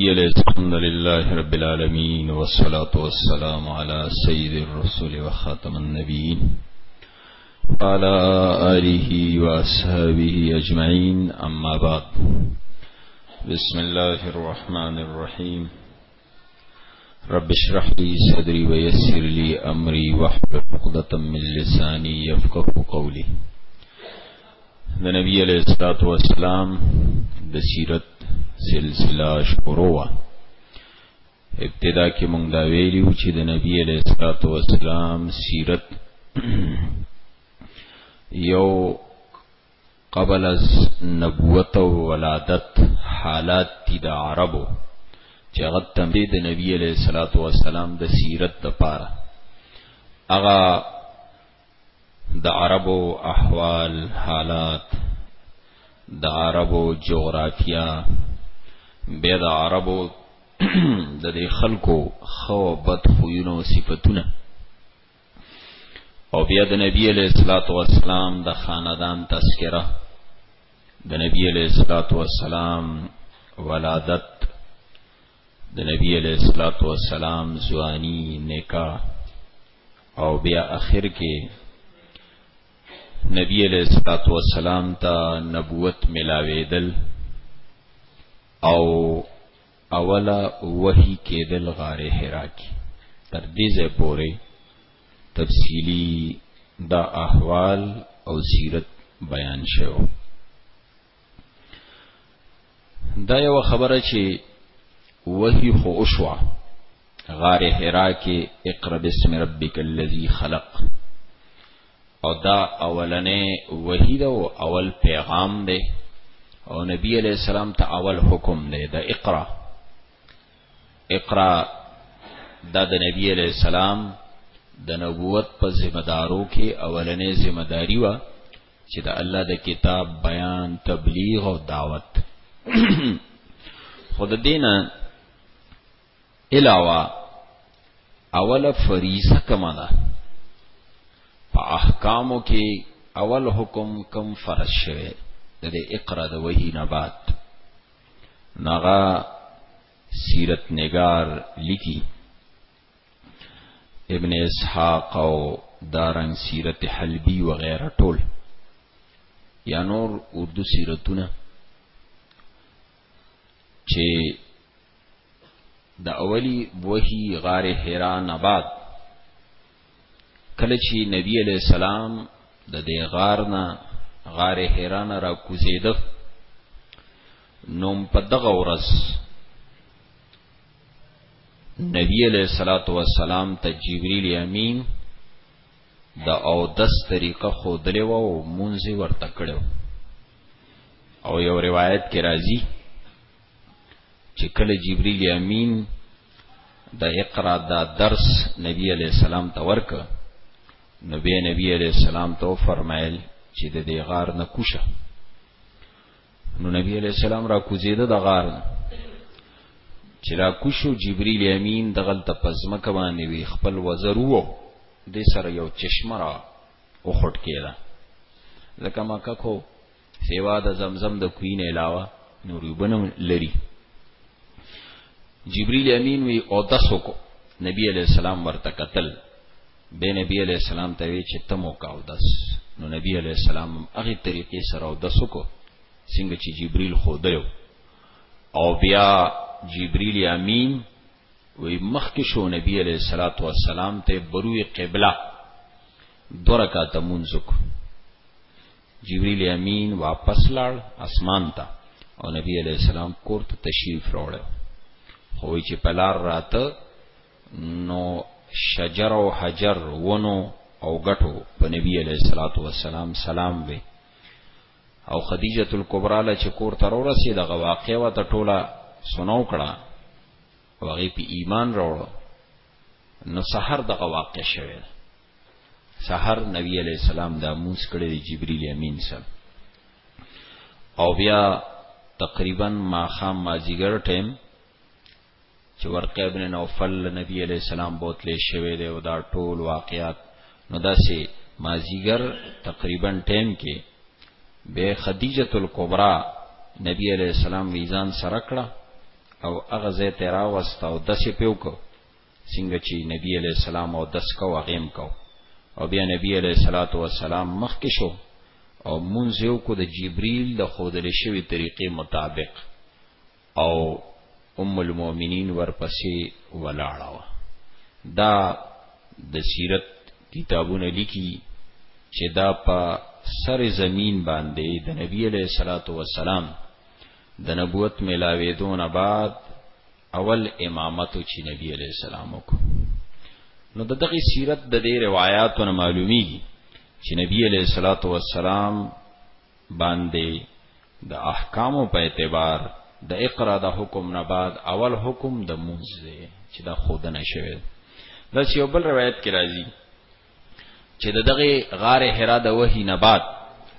الحمد لله رب العالمين والصلاة والسلام على سيد الرسول وخاتم النبيين وعلى آله وأصحابه أجمعين أما بعد بسم الله الرحمن الرحيم رب اشرح لي صدري ويسر لي أمري واحلل عقدة من لساني يفقه قولي د نبی علیہ الصلوۃ والسلام د سیرت سلسله شروع وا ابتدا کې مونږ دا ویلیو چې د نبی علیہ الصلوۃ والسلام سیرت یو قبل از نبوت او ولادت حالات دي د عربو چې هغه تمبي د نبی علیہ الصلوۃ والسلام د سیرت د پاره هغه د عربو احوال حالات د عربو جغرافیا بیا د عربو د دې خلکو خو بد خوونه او صفاتونه او بیا د نبی علیہ الصلات والسلام د خاندان تذکرہ د نبی علیہ الصلات والسلام ولادت د نبی علیہ الصلات والسلام ځواني نکاح او بیا اخر کې نبی علیہ الصلوۃ والسلام ته نبوت ملاویدل او اوله وحی کېدل غار حرا کې تر دې ځې پورې تفصیلی دا احوال او سیرت بیان شوه دا یو خبره چې وحی خو اوشوا غار حرا کې اقرا بسم ربک الذی خلق او دا اولنې وحی دا اول پیغام دی او نبی علیہ السلام ته اول حکم دی دا اقرا اقرا دا د نبی علیہ السلام د نبوت په ذمہ دارو کې اولنې ذمہ داری و چې د الله د کتاب بیان تبلیغ او دعوت خود دینه علاوه اوله فریضه کومه ده په احکامو کې اول حکم کم فرض شوه د دې اقرا د وحی نه بعد نغا سیرت نگار لیکي ابن اسحاق او دارنګ سیرت حلبی و غیره ټول یا نور اردو سیرتونه چې د اولی وحی غار حرا نه بعد کله چې نبی علی السلام د دې غار نه غار حرا نه را کوزیده نوم په دغه ورځ نبی علیہ الصلات والسلام ته جبرئیل امین د او دس طریقه خو دلیو او مونږی ورته کړو او یو روایت کې راځي چې کله جبرئیل امین د اقرا دا درس نبی علیہ السلام ته ورک نو به نبی علیہ السلام ته فرمایل چې د دې غار نه کوشه نو نبی علیہ السلام را کوزیده د غار چې را کوشو جبرئیل امین دغل ته پزما کوانې وی خپل وزرو د سره یو چشمه را او خټ کېدا لکه ما ککو سیوا د زمزم د کوین علاوه نور وبنم لري جبرئیل امین وی او تاسو کو نبی علیہ السلام ورته قتل به نبی علیہ السلام ته وی چې تمو کاو دس نو نبی علیہ السلام هغه طریقې سره او دسو کو څنګه چې جبريل خو دلو او بیا جبريل امین وی مخک شو نبی علیہ الصلات والسلام ته بروی قبله دورکا تمونزک جبريل امین واپس لاړ اسمان ته او نبی علیہ السلام کور ته تشریف راوړ خو چې پلار راته نو شجر او حجر ونو او غټو په نبی علیہ الصلوۃ والسلام سلام وی او خدیجه الکبرى له چکور تر ورسې د غواقع و ته ټوله سنو کړه وغه په ایمان راوړو نو سحر د غواقع شوه سحر نبی علیہ السلام د موس کړي جبرئیل امین سره او بیا تقریبا ما خام مازیګر ټیم چې ورقه ابن نوفل نبی علی السلام بوتلې شوی دی او دا ټول واقعات نو داسې مازیګر تقریبا ټیم کې به خدیجه الکبرى نبی علی السلام ویزان سره کړه او هغه زه تیرا واست او داسې پیو کو څنګه چې نبی علی السلام او دس کو غیم کو او بیا نبی علی صلوات و سلام مخ کې شو او مونږ یو کو د جبرئیل د خودل شوی طریقې مطابق او ام المؤمنین ورپسې ولاړه وه دا د سیرت کتابونه لیکي چې دا په سر زمین باندې د نبی علیہ الصلوۃ والسلام د نبوت ملاوي دون بعد اول امامت چې نبی علیہ السلام وکړو نو د دغه سیرت د دې روایتونو معلومیږي چې نبی علیہ الصلوۃ والسلام باندې د احکامو په اعتبار د اقرا د حکم نه بعد اول حکم د مونځ دی چې دا خودنه شوی ده داسې یو بل روایت کې راځي چې د دغه غار حرا د وحی نه بعد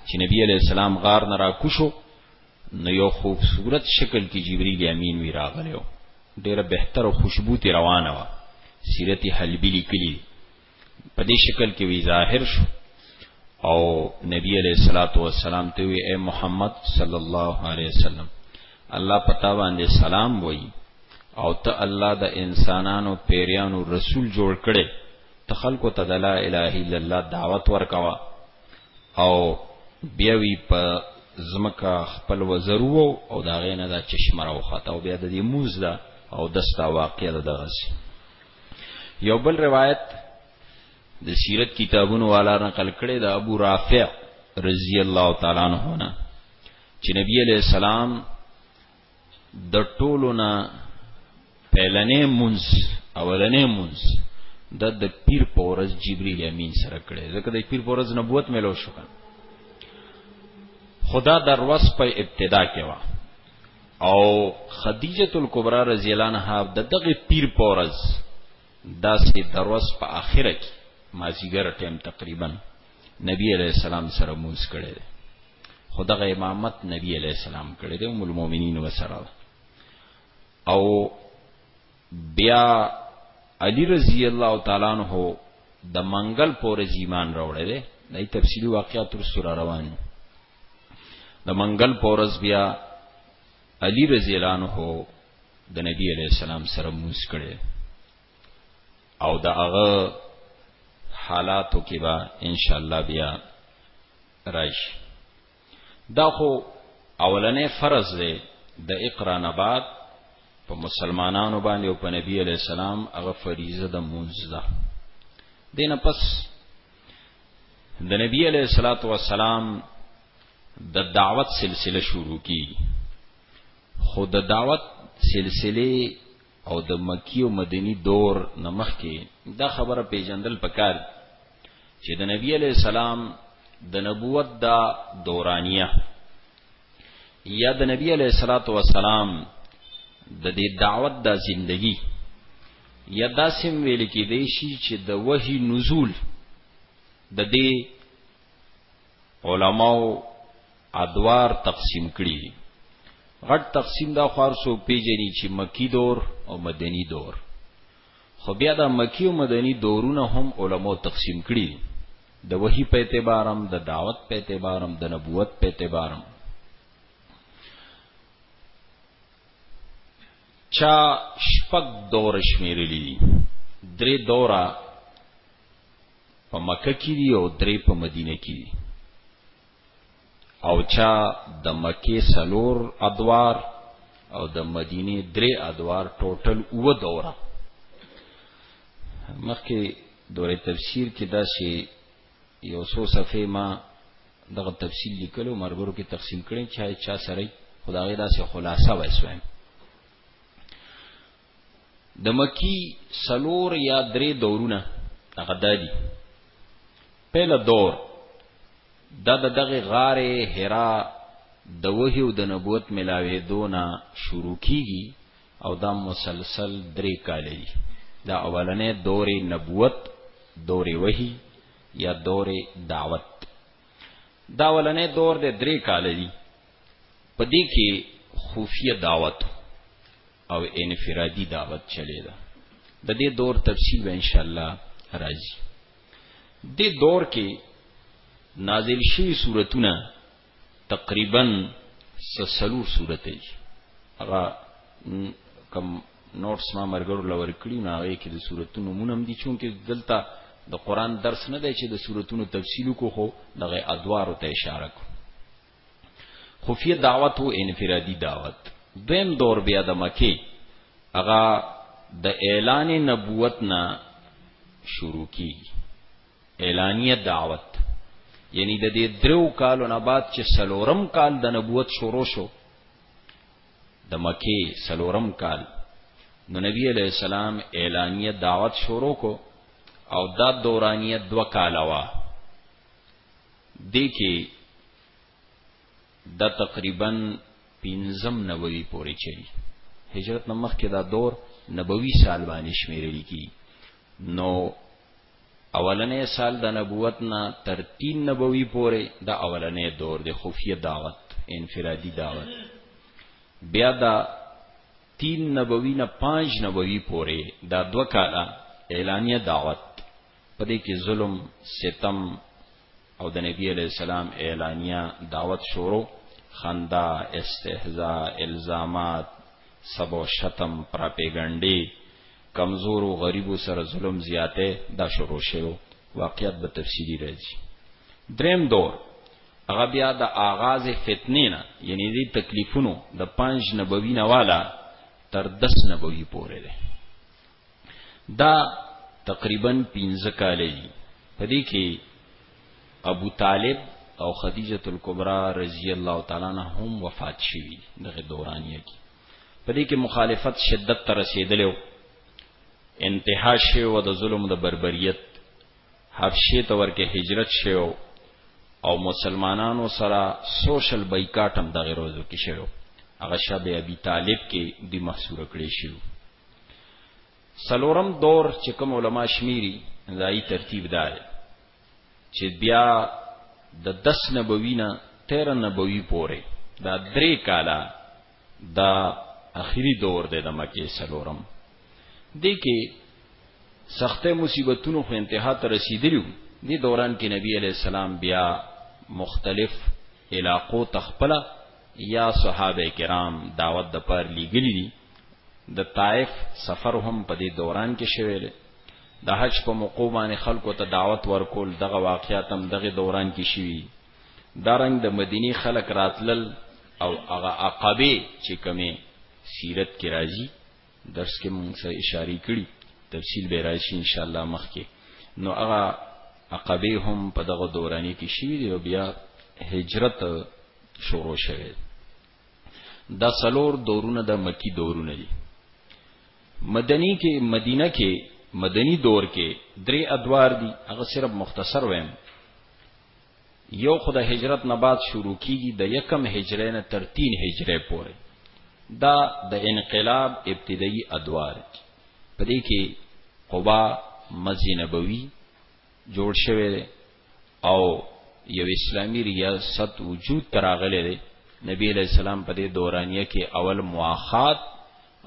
چې نبی علی السلام غار نه راکوشو نو یو خوبصورت شکل کې جبرئیل امین وی راغلی و ډیره بهتر او خوشبو تی روانه و سیرت حلبی لیکلی په دې شکل کې وی ظاهر شو او نبی علیہ الصلوۃ والسلام ته وی اے محمد صلی الله علیه وسلم الله پتا باندې سلام وای او ته الله د انسانانو پیریانو رسول جوړ کړي ته خلکو ته د لا اله الا الله دعوت ورکوا او بیا وی په زمکا خپل وزرو او دا غینه دا چشمه راوخته او بیا د دې موز دا او دستا واقع ده دغه یو بل روایت د سیرت کتابونو والا نقل کړي د ابو رافع رضی الله تعالی عنہ نه چې نبی علیہ السلام د ټولو نه پهلنې مونږ اولنې مونږ د د پیر پورز جبرئیل امین سره کړي ځکه د پیر پورز نبوت ملو شو خدا در وس په ابتدا کې وا او خدیجه الکبرا رضی الله عنها د دغه پیر پورز داسې دروس په اخره کې مازیګر ټیم تقریبا نبی علیہ السلام سره مونږ کړي دي خدغه امامت نبی علیہ السلام کړي دي ام المؤمنین وسره او بیا علی رضی الله تعالی عنہ د منګل پورې ایمان راوړل دي د تفصیلی واقعات تر سره روان دي د منګل پورز بیا علی رضی الله عنه د نبی علی السلام سره موس کړي او د هغه حالاتو کې به ان شاء الله بیا راشي دا خو اولنې فرض دی د اقرا نه بعد په مسلمانانو باندې او په نبی علی السلام هغه فریضه د مونږ ده دینه پس د نبی علیہ الصلات والسلام د دعوت سلسله شروع کی خود د دعوت سلسله او د مکی او مدنی دور نمخ کې دا خبره پیجندل پکار چې د نبی علی السلام د نبوت دا دورانیه یا د نبی علی الصلوۃ والسلام د دې دعوت د زندگی یا داسم ویل کې دی شي چې د وحي نزول د دې علماو ادوار تقسیم کړي غټ تقسیم دا خار سو پیجنی چې مکی دور او مدنی دور خو بیا دا مکی او مدنی دورونه هم علماو تقسیم کړي د وحي په اعتبارم د دعوت په اعتبارم د نبوت په اعتبارم چا شپږ دوره شمیرلې دي درې دوره په مکه کې دي او درې په مدینه کې دي او چا د مکه سلور ادوار او د مدینه درې ادوار ټوټل او دوره مخکې دوره تفسیر کې دا شی یو څو صفحې ما دغه تفصیل لیکلو مرګرو کې تقسیم کړي چا چا سره خدای دا سه خلاصه وایسوم د مکی سلور یا درې دورونه هغه دادي پهله دور دا د دغه غاره حرا د وحی او د نبوت ملاوي دونه شروع کیږي او دا مسلسل درې کال دي دا اولنې دورې نبوت دورې وحي یا دورې دعوت دا اولنې دور د درې کال دي په دې کې خفیه دعوت او انفرادي دعوت چلی دا د دې دور تفصیل به ان شاء الله راځي دې دور کې نازل شوی سورتونه تقریبا سلور صورت ای هغه کم نوټس ما مرګرو لور کړی نه هغه کې د صورتونو مونږ دي چون کې دلته د قران درس نه دی چې د صورتونو تفصیل کو خو دغه ادوار ته اشاره کو خفیه دعوت او انفرادي دعوت دیم دور بیا د مکه هغه د اعلان نبوت نه شروع کیږي اعلانیه دعوت ته یعنی د دې درو کالو نه بعد چې سلورم کال د نبوت شروع شو د مکی سلورم کال نو نبی علیہ السلام اعلانیه دعوت شروع کو او دا دورانیه دو کاله وا دې کې دا تقریبا پنځم نبوي پورې چلی هجرت نمخ کې دا دور نبوي سال باندې شمیرل کی نو اولنی سال د نبوت نه تر تین نبوی پورې دا اولنی دور دی خفیه دعوت انفرادی دعوت بیا دا تین نبوی نه پنځ نبوی پورې دا دوه کاله اعلانیه دعوت پدې کې ظلم ستم او د نبی علیه السلام اعلانیه دعوت شروع خندا استهزاء الزامات سب او شتم پراپیګنډي کمزور او غریبو سره ظلم زیاته دا شروع شوه واقعیت به تفصیلی راځي دریم دور هغه بیا د آغاز فتنې نه یعنی د تکلیفونو د پنځ نبوي نواله تر 10 نبوي پورې ده دا تقریبا پنځه کاله دي په دې کې ابو طالب او خدیجه الکبرى رضی الله تعالی عنها هم وفات شوي دغه دورانیه کې په دې کې مخالفت شدت تر رسیدلو انتها شوه د ظلم د بربریت حبشه ته ورکه هجرت شوه او مسلمانانو سره سوشل بایکاټ هم دغه روزو کې شوه هغه شب ابي طالب کې دی محصور کړی شوه سلورم دور چې کوم علما شمیري دای ترتیب دار چې بیا د دا دس نبوی نه 13 نبوی پورې دا درې کاله دا اخیری دور دی د مکه سلورم دی کې سخته مصیبتونو خو انتها ته رسیدلیو دی دوران کې نبی علی السلام بیا مختلف علاقو تخپل یا صحابه کرام دعوت د پر لیګلی دي د طائف سفر هم په دې دوران کې شوی دی د حج په موقع باندې خلکو ته دعوت ورکول دغه واقعیات هم دغه دوران کې شوي دا رنګ د مدینی خلک راتلل او هغه عقبه چې کمی سیرت کې راځي درس کې مونږ سره اشاره کړي تفصیل به راشي ان شاء الله مخکې نو هغه عقبه هم په دغه دوراني کې شوی دی او بیا هجرت شروع شوه دا سلور دورونه د مکی دورونه دي مدنی کې مدینه کې مدنی دور کې درې ادوار دي هغه صرف مختصر ویم یو خدای هجرت نه بعد شروع کیږي د یکم هجری نه تر 3 هجری پورې دا د انقلاب ابتدایي ادوار دي په دې کې قبا مسجد نبوي جوړ شوی دی او یو اسلامی ریاست وجود تراغلی دی نبی علیہ السلام په دې دورانیه کې اول مواخات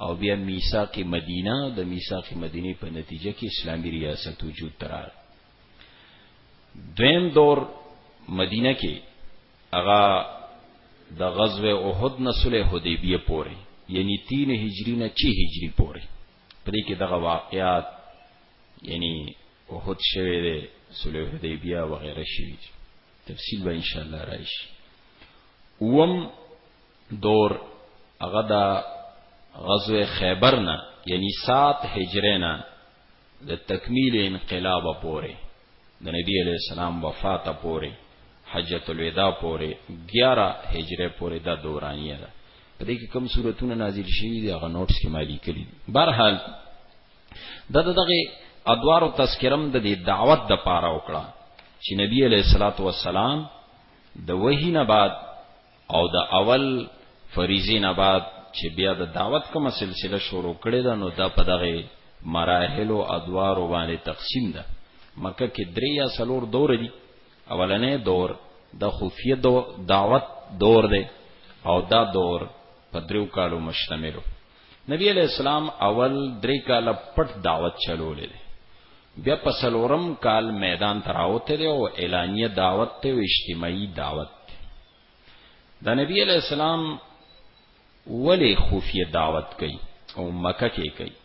او بیا میثاق مدینه د میثاق مدینه په نتیجه کې اسلامی ریاست وجود تراغ دویم دور مدینه کې هغه د غزوه احد نه صلح حدیبیه پورې یعنی 3 هجری نه 6 هجری پورې پرې کې دغه واقعات یعنی احد شوی دی صلح حدیبیه وغیره شوی دی تفصیل به ان شاء الله راشي وم دور هغه دا غزوه خیبر نه یعنی 7 هجری نه د تکمیل انقلاب پورې د نبی علی السلام وفات پورې حجۃ الوداع پورې 11 هجری پورې دا دورانیه ده په دې کې کوم صورتونه نازل شوي دي هغه نوټس کې مالي کړي بهرحال ده د دغه ادوارو تذکره هم د دې دعوت دپاره وکړه چې نبي علیه الصلاة والسلام د وحي نه بعد او د اول فریضې نه بعد چې بیا د دعوت کومه سلسله شروع کړې ده نو دا په دغه مراحلو ادوارو باندې تقسیم ده مکه کې درې یا څلور دور دي اولنې دور د خفیه دعوت دور دی او دا دور په دریو کالو مشتملو نبی علیہ السلام اول درې کاله پټ دعوت چلولې دی بیا په سلورم کال میدان ته راوته دی او اعلانیه دعوت ته او اجتماعي دعوت دی د نبی علیہ السلام ولې خفیه دعوت کوي او مکه کې کوي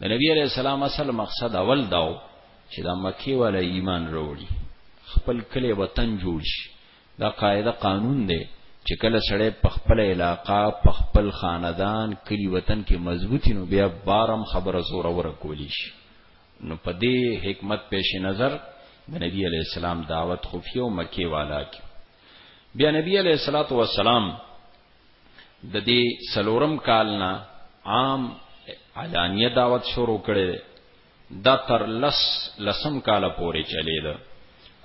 د نبی علیہ السلام اصل مقصد اول داو چې دا مکی ولا ایمان وروړي خپل کلی وطن جوړ شي دا قاعده قانون دی چې کله سړی په خپل علاقه په خپل خاندان کلی وطن کې مضبوطی نو بیا بارم خبره زوره ور کولی شي نو په دې حکمت پیش نظر د نبی علی السلام دعوت خفیه او مکی والا کې بیا نبی علی الصلاۃ والسلام د دې سلورم کال نه عام علانیه دعوت شروع کړي دا تر لس لسم کال پورې چلی ده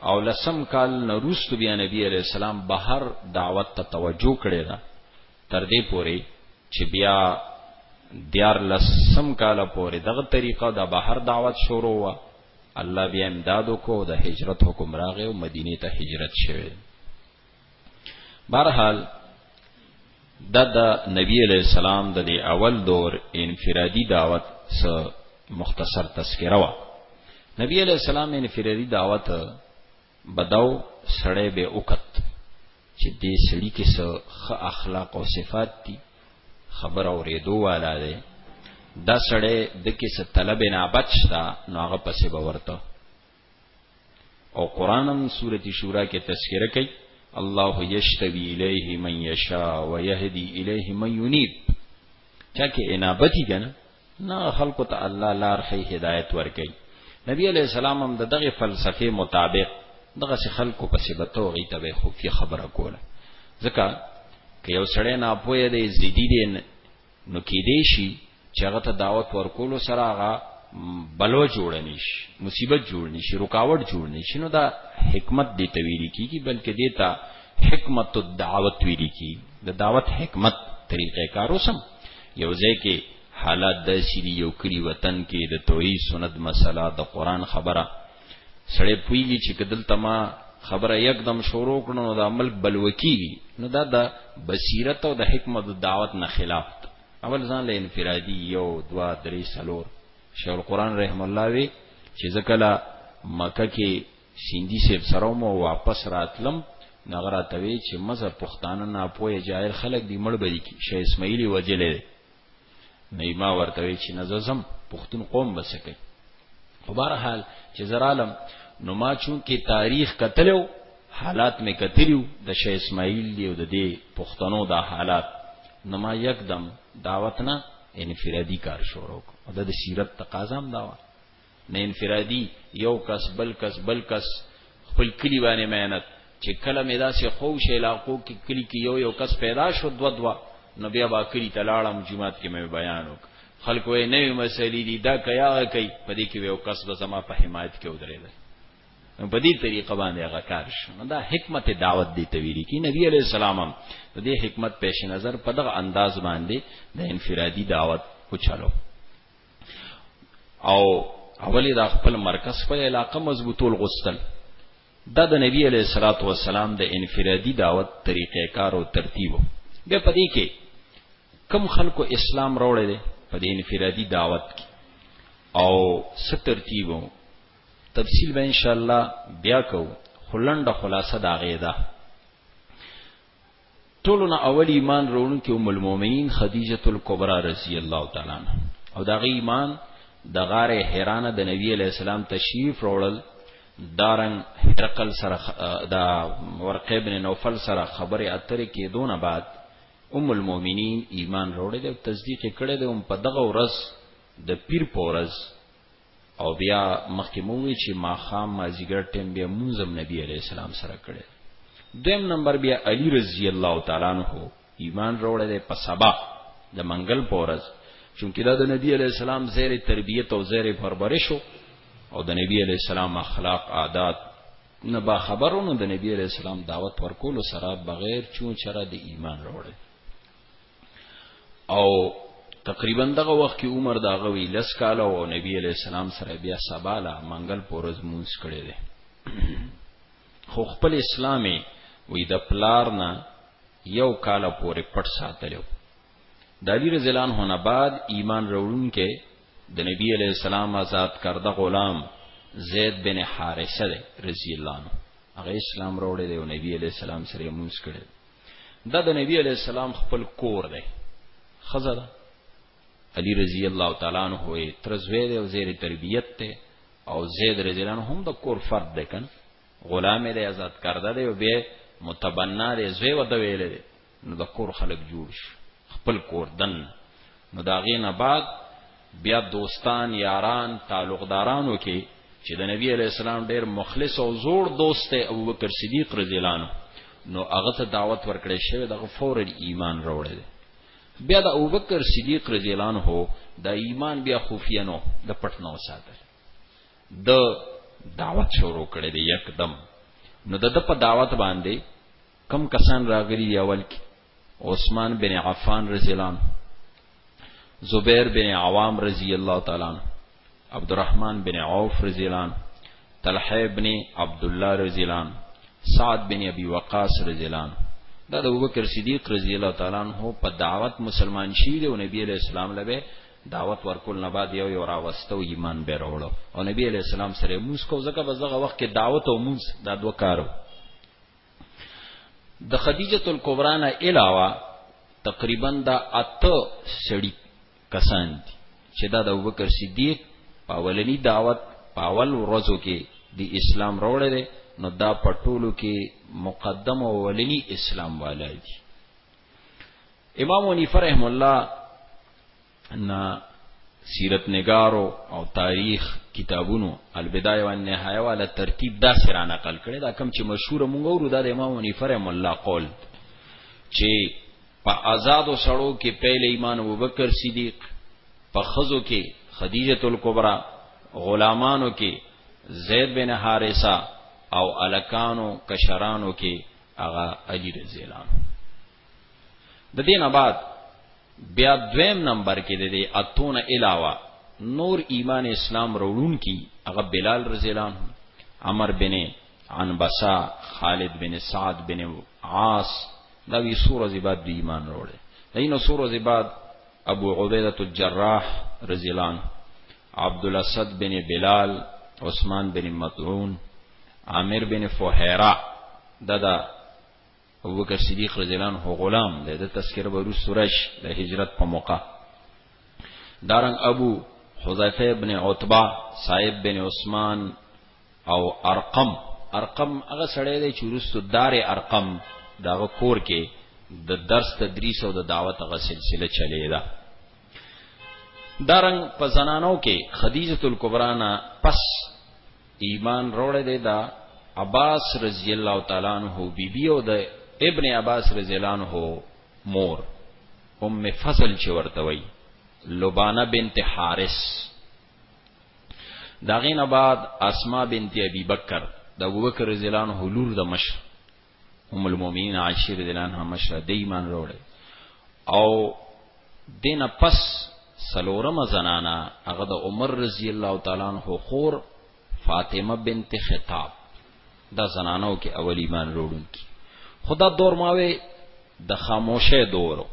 او لسم کال نروست بیا نبی علیہ السلام بهر دعوت ته توجه کړی ده تر دې پورې چې بیا دیار لسم کال پورې دغه طریقه د بهر دعوت شروع وا الله بیا امداد کو د هجرت حکم راغی او مدینه ته هجرت شوه بهرحال دا د نبی علیہ السلام د اول دور انفرادی دعوت سره مختصر تذکرہ وا نبی علیہ السلام انفرادی دعوت بداو سړی به وکت چې دې سړی کې څه خ اخلاق او صفات دي خبر او ریدو والا دی دا سړی د کې څه طلب نه بچتا نو هغه پسې باورته او قران هم سورۃ شورا کې تذکرہ کوي الله یشتوی الیه من یشاء و یهدی الیه من ینیب چا کې انابتی کنه نه خلق ته الله لار خې هدایت ورکي نبی علیہ السلام هم دغه فلسفه مطابق دغه خلکو په سبتو غي ته خفي خبره کوله ځکه که یو سړی نه پوهه دی زیدی دی نو کیدی شي چې هغه ته دعوت ورکولو سره هغه بلو جوړ نش مصیبت جوړ نشي رکاوټ جوړ نشي نو دا حکمت دی ته ویل کیږي بلکې دیتا حکمت الدعوت ویل کی د دعوت حکمت طریقې کار وسم یو ځای کې حالات د سړي یو کلی وطن کې د توحید سنت مسله د قران خبره سړی پوهېږي چې که دلته ما خبره یکدم شروع کړو نو دا ملک بلوکی نو دا د بصیرت او د حکمت د دعوت نه خلاف ده اول ځان له انفرادي یو دوا درې سلور شیخ القرآن رحم الله وی چې ځکله مکه کې سیندی سیب سره مو واپس راتلم نغرا توی چې مزه پښتانه نه پوهه جاهل خلک دی مړ بری کی شیخ اسماعیلی وجلې نیما ورته وی چې نززم پښتون قوم بسکه خو بهر حال چې زرالم نو ما چون کې تاریخ کتلو حالات می کتلیو د شیخ اسماعیل دی او د دې پښتنو دا حالات نو ما یکدم دعوت نه انفرادي کار شروع کړ د سیرت تقاضا هم دا و نه انفرادي یو کس بل کس بل کس خپل کلی باندې مهنت چې کله مې داسې خو شې علاقو کې کلی کې یو یو کس پیدا شو دو دوا نو بیا با کلی تلاړم جمعات کې مې بیان وک خلکو یې نوې مسلې دي دا کیا کوي په دې کې یو کس به زما په حمایت کې ودرېدل نو په دې طریقه باندې هغه کار شو نو دا حکمت دعوت دی تویل کی نبی علی السلام هم د دې حکمت پیش نظر په دغه انداز باندې د انفرادي دعوت کو چلو او اولی دا خپل مرکز خپل علاقه مضبوطول غوستل دا د نبی علیه الصلاۃ والسلام د انفرادي دعوت طریقې کار او ترتیب به پدې کې کم خلکو اسلام راوړی دی په دې انفرادي دعوت کې او ست ترتیب تفصیل به ان شاء الله بیا کو خلنده خلاصه دا غیدا ټولو نه اول ایمان روړونکې ام المؤمنین خدیجه الکبرا رضی الله تعالی عنها او دا غي ایمان د غار حیرانه د نبی علی السلام تشریف روړل دارن هرقل سره دا ورقه ابن نوفل سره خبره اترې کې دونه بعد ام المؤمنین ایمان روړل او تصدیق کړي د ام په دغه ورځ د پیر پورز او بیا مخکې مو وی چې ماخام مازیګر ټیم بیا منظم نبی علی السلام سره کړي دویم نمبر بیا علی رضی الله تعالی عنہ ایمان وروړی دی په سبا د منګل پورز چونکی دا د نبی علی السلام زیر تربیت او زیر پرورش او د نبی علی السلام اخلاق عادات نه با خبرونو د نبی علی السلام دعوت ورکول سره بغیر چون چر د ایمان وروړی او تقریبا دغه وخت کې عمر دا غوي لس کال او نبی علی السلام سره بیا سباله منګل پورز مونږ کړي دي خو خپل اسلامي وې د پلار نه یو کال پورې پټ ساتلو د علی رضی الله عنه نه بعد ایمان وروړون کې د نبی علی السلام آزاد کرده غلام زید بن حارثه رضی الله عنه هغه اسلام وروړي دی او نبی علی السلام سره مونږ کړي دا د نبی علیه السلام خپل کور دی ښځه ده علی رضی الله تعالی عنه یې تر زوی دی او زیر تربیت دی او زید رضی الله عنه هم د کور فرد دی کنه غلام دی آزاد کرده دی او بیا متبنا دی زوی وته ویل دی نو د کور خلک جوړ شو خپل کور دننه نو د هغې نه بعد بیا دوستان، یاران، تعلقدارانو کې چې د نبی علیه السلام ډېر مخلص او زوړ دوست دی ابوبکر صدیق رضی الله عنه نو هغه ته دعوت ورکړی شوی دغه فورا ایمان راوړی دی بیا د ابوبکر صدیق رضی الله عنه د ایمان بیا خفیه نو د پټ نه وساتل د دعوت شروع کړی دی یکدم نو د د په دعوت باندې کم کسان راغلي دی اول کې عثمان بن عفان رضی الله عنه زبیر بن عوام رضی الله تعالی عنه عبدالرحمن بن عوف رضی الله عنه طلحه بن عبد الله رضی الله عنه سعد بن ابي وقاص رضی الله عنه دا د ابوبکر صدیق رضی الله تعالی عنہ په دعوت مسلمان شي دی او نبی علیہ السلام لبه دعوت ورکول نه بعد یو یو راوستو ایمان به راوړو او نبی علیہ السلام سره موس کو زکه بزغه وخت کې دعوت او موس دا دوه کارو د خدیجه الکبرا نه علاوه تقریبا دا اته سړي کسان دي چې دا د ابوبکر صدیق په اولنی دعوت په اول ورځو کې د اسلام راوړی دی نو دا په ټولو کې مقدم او اولنی اسلام والا دي امام حنیفه رحم الله نه سیرت نگارو او تاریخ کتابونو البدایه و النهایه والا ترتیب دا سره نقل کړي دا کم چې مشهور مونږ ورو دا د امام منیفر مولا قول چې په آزادو سړو کې پهل ایمان ابوبکر صدیق په خزو کې خدیجه الکبرى غلامانو کې زید بن حارثه او الکانو کشرانو کې هغه علی رضی الله عنه د دینه بعد بیا دویم نمبر کې د دې اتونه علاوه نور ایمان اسلام وروړون کی هغه بلال رضی الله عنه عمر بن عنبسا خالد بن سعد بن عاص دا وی سور زباد دی ایمان وروړي دینه سور زباد ابو عبیده الجراح رضی الله عنه عبد الاسد بن بلال عثمان بن مطعون عامر بن فهیرا دا دا ابوبکر صدیق رضی الله عنه غلام دی د تذکره به روس رش د هجرت په موقع دارن ابو حذیفه ابن عتبہ صاحب بن عثمان او ارقم ارقم هغه سړی دی چې روس دار ارقم دغه کور کې د درس تدریس او د دعوت غ سلسله چلی دا دارن په زنانو کې خدیجه الکبرانه پس ایمان روړه دی دا عباس رضی الله تعالی عنہ بی بی او د ابن عباس رضی الله عنہ مور ام فضل چې ورته وای لبانه بنت حارث داغین بعد اسماء بنت ابي بکر د ابوبکر رضی الله عنه لور د مشر ام المؤمنین عائشه رضی الله عنها مشره د ایمان وروړي او دینه پس سلورم زنانا هغه د عمر رضی الله تعالی عنہ خور فاطمه بنت خطاب دا زنانو کې اول ایمان وروړي خدا دور ماوي د خاموشۍ دور و،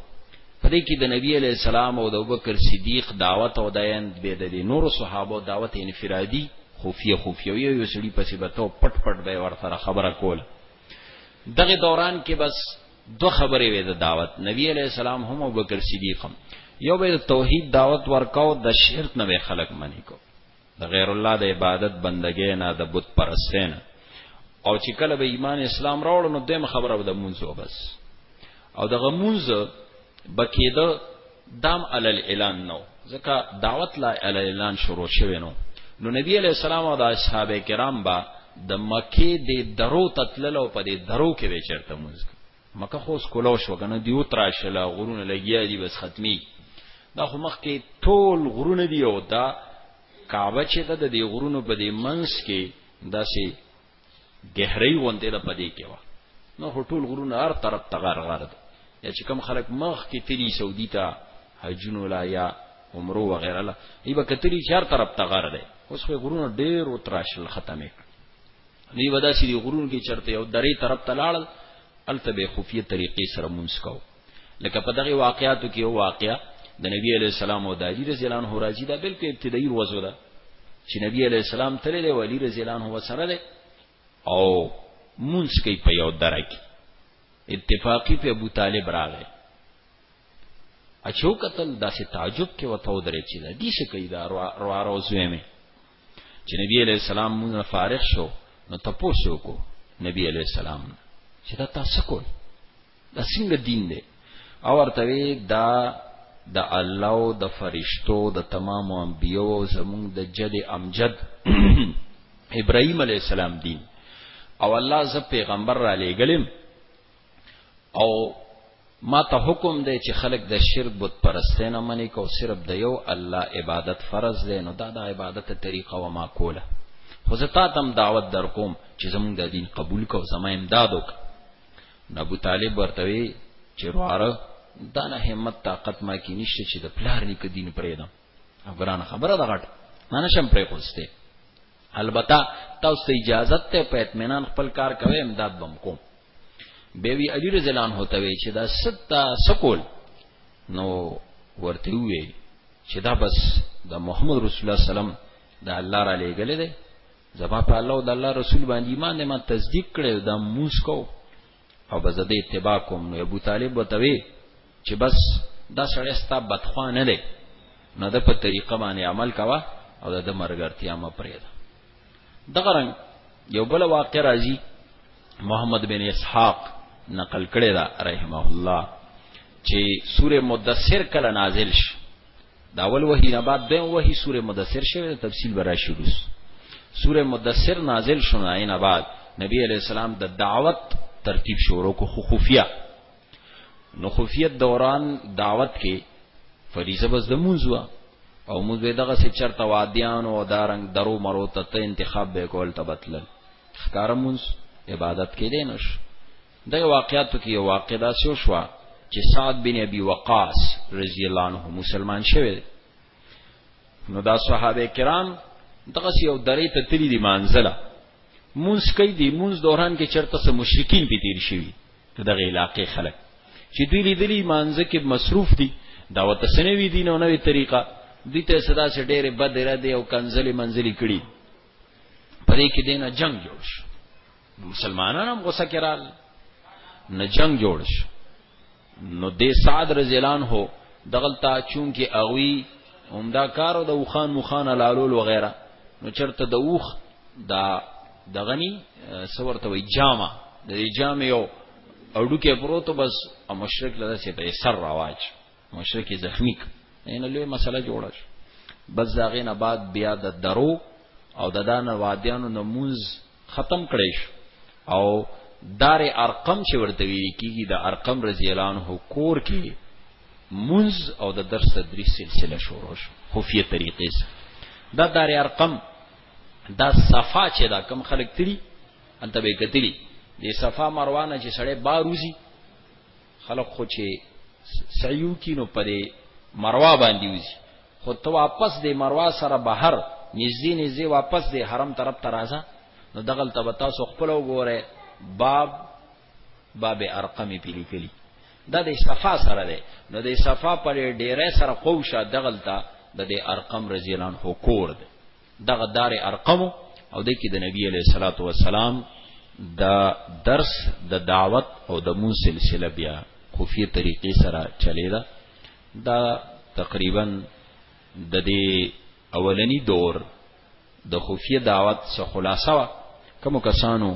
په دې کې د نبي علیه السلام او د ابوبکر صدیق دعوت او دایند بې د دې نورو صحابو دعوت انفرادي، خفیه خفیه و، یو یو سړي پسې به ته او پټ پټ به یې ورسره خبره کوله. دغه دوران کې بس دوه خبرې وې د دعوت، نبي علیه السلام هم او ابوبکر صدیق هم، یو به یې د توحید دعوت ورکاو، د شرک نه به یې خلک منع کړو. د غیر الله د عبادت بندګۍ نه د بت پرستۍ نه او چې کله به ایمان اسلام راوړ نو دیم خبره د مونږ وبس او دغه مونږ بکیده دام علل اعلان نو ځکه دعوت لا علل اعلان شروع شوه نو نو نبی علیہ السلام او د اصحاب کرام با د مکه د درو تتللو په دې درو کې وچرته مونږ مکه خو اوس کولاو شوه که نه دی وتراشله غرونه لګیا دي بس ختمېږي دا خو مخکې ټول غرونه دي او دا کعبه چې ده د دې غرونو په دې منځ کې داسې ګهرۍ غوندې ده په دې کې وه نو خو ټول غرونه هر طرف ته غر غر دی یا چې کم خلک مخکې تلي سعودي ته حجونو لا یا عمرو وغیره لا ای به کتلی چار طرف ته غر دی اوس خو غرونه ډېر وتراشل ختمې کړ دی به داسې دی غرونو کې چرته یو درې طرف ته لاړل هلته به یې خفیه طریقې سره مونځ کوو لکه په دغې واقعاتو کې یو واقعه د نبی علیه السلام او د علي رضی الله عنه راځي دا بلکې ابتدایي روزه ده چې نبی علیه السلام تللی دی او علي رضی الله عنه ورسره دی او مونځ کوي په یو دره کې اتفاقی په ابو طالب راغی اچو قتل داسې تعجب کې وته ودرې چې دا دې څه کوي دا روارو زوی مې چې نبی علیہ السلام موږ فارغ شو نو تاسو کو نبی علیہ السلام چې دا تاسو کول دا څنګه دین دی او ورته دا د الله او د فرشتو د تمام انبیو او زمونږ د جد امجد ابراهیم علیه السلام دین او الله ز پیغمبر را لېګلم او ما ته حکم دی چې خلک د شرک بت پرسته نه منی کو صرف د یو الله عبادت فرض دی نو دا د عبادت طریقه و ما کوله خو زه تا تم دعوت در کوم چې زمونږ د دین قبول کو زما امداد وک نبو طالب ورتوي چې ورواره دا نه همت طاقت ما کې نشته چې د پلار لیک دین پرېدم افغان خبره ده غټ ما نشم پرې خوسته البته تاسو اجازه ته په اطمینان خپل کار کوي امداد بم کوم به وی علی رضی الله عنه ته وی چې دا ستا سکول نو ورته وی چې دا بس د محمد رسول الله سلام د الله را لېګل دی زما په الله او د الله رسول باندې ایمان ما تصدیق کړو دا موس کو او بزده اتباع کوم نو ابو طالب وتوی چې بس دا سړی ستا بدخوا نه دی نو د په طریقه باندې عمل کوه او د مرګرتیا م پرېږده دغه رنګ یو بل واقع راځي محمد بن اسحاق نقل کړی دا رحمه الله چې سوره مدثر کله نازل شي دا اول وحی نه بعد دویم وحی سوره مدثر شوه تفصیل برا شروع سوره مدثر نازل شونه نه بعد نبی علیہ السلام د دعوت ترتیب شروع کو خفیه نو خفیت دوران دعوت کې فریضه بس د مونځوا او مونږ به دغه سي چرته وادیان او دارنګ درو مرو ته انتخاب به کول تبتل خکار مونږ عبادت کې دي نش د واقعاتو کې یو واقع دا شو شو چې سعد بن ابي وقاص رضی الله عنه مسلمان شوه نو دا صحابه کرام دغه یو درې ته تری دي مانزله مونږ کوي دي مونږ دوران کې چرته سم مشرکین به تیر شي د دغه علاقې خلک چې دوی لیدلی مانځ کې مصروف دي دا وته سنوي دي نو نوې طریقه دي ته صدا سره ډېر بد را دي او کنزلې منزلې کړي پرې کې دینه جنگ جوړ شو مسلمانان هم غوسه کرال نه جنگ جوړ شو نو د سعد رضی الله عنه دغلتا چون کې اوی همدا کارو د وخان مخان لالول وغیرہ نو چرته د اوخ دا دغنی څه ورته وي جامه د دې جامه یو اډو کې پروت بس او مشرک لدا سي په سر راواج مشرک زخمی ک نه لوی مسله جوړه شو بس دا غینه بعد بیا د درو او د دانه وادیانو نمونز ختم کړي شو او دار ارقم چې ورته وی کیږي د ارقم رضی الله عنه کور کې منز او د درس تدریس سلسله شروع شو خفیه طریقې دا دار ارقم دا صفا چې دا کم خلک تری انته به کتلی د صفا مروانه چې سړی باروزی خلک خو چې سعیو کینو پرې مروا باندې وزي خو ته واپس د مروا سره بهر نږدې نږدې واپس د حرم طرف ته راځه نو دغل ته تاسو خپل وګوره باب باب ارقم یې پرې لیکلي دا د صفا سره دی نو د صفا په ډیری سره قوشه دغلته د دې ارقم رضی الله عنه کور دی دغه دار ارقم او د کې د نبی علیه الصلاۃ والسلام د درس د دعوت او د مون سلسله بیا خفیه طریقې سره چلیدا دا تقریبا د دې اولنی دور د خفیه دعوت څخه خلاصه وه کوم کسانو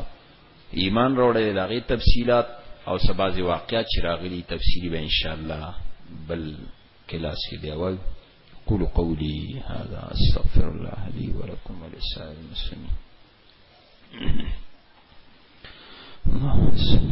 ایمان راوړل د هغې تفصیلات او څه بعضې واقعات چې راغلي تفصیلي به انشاءالله بل کلاس کې بیا وایو قول قولي هذا استغفر الله لي ولكم ولسائر المسلمين اللهم صل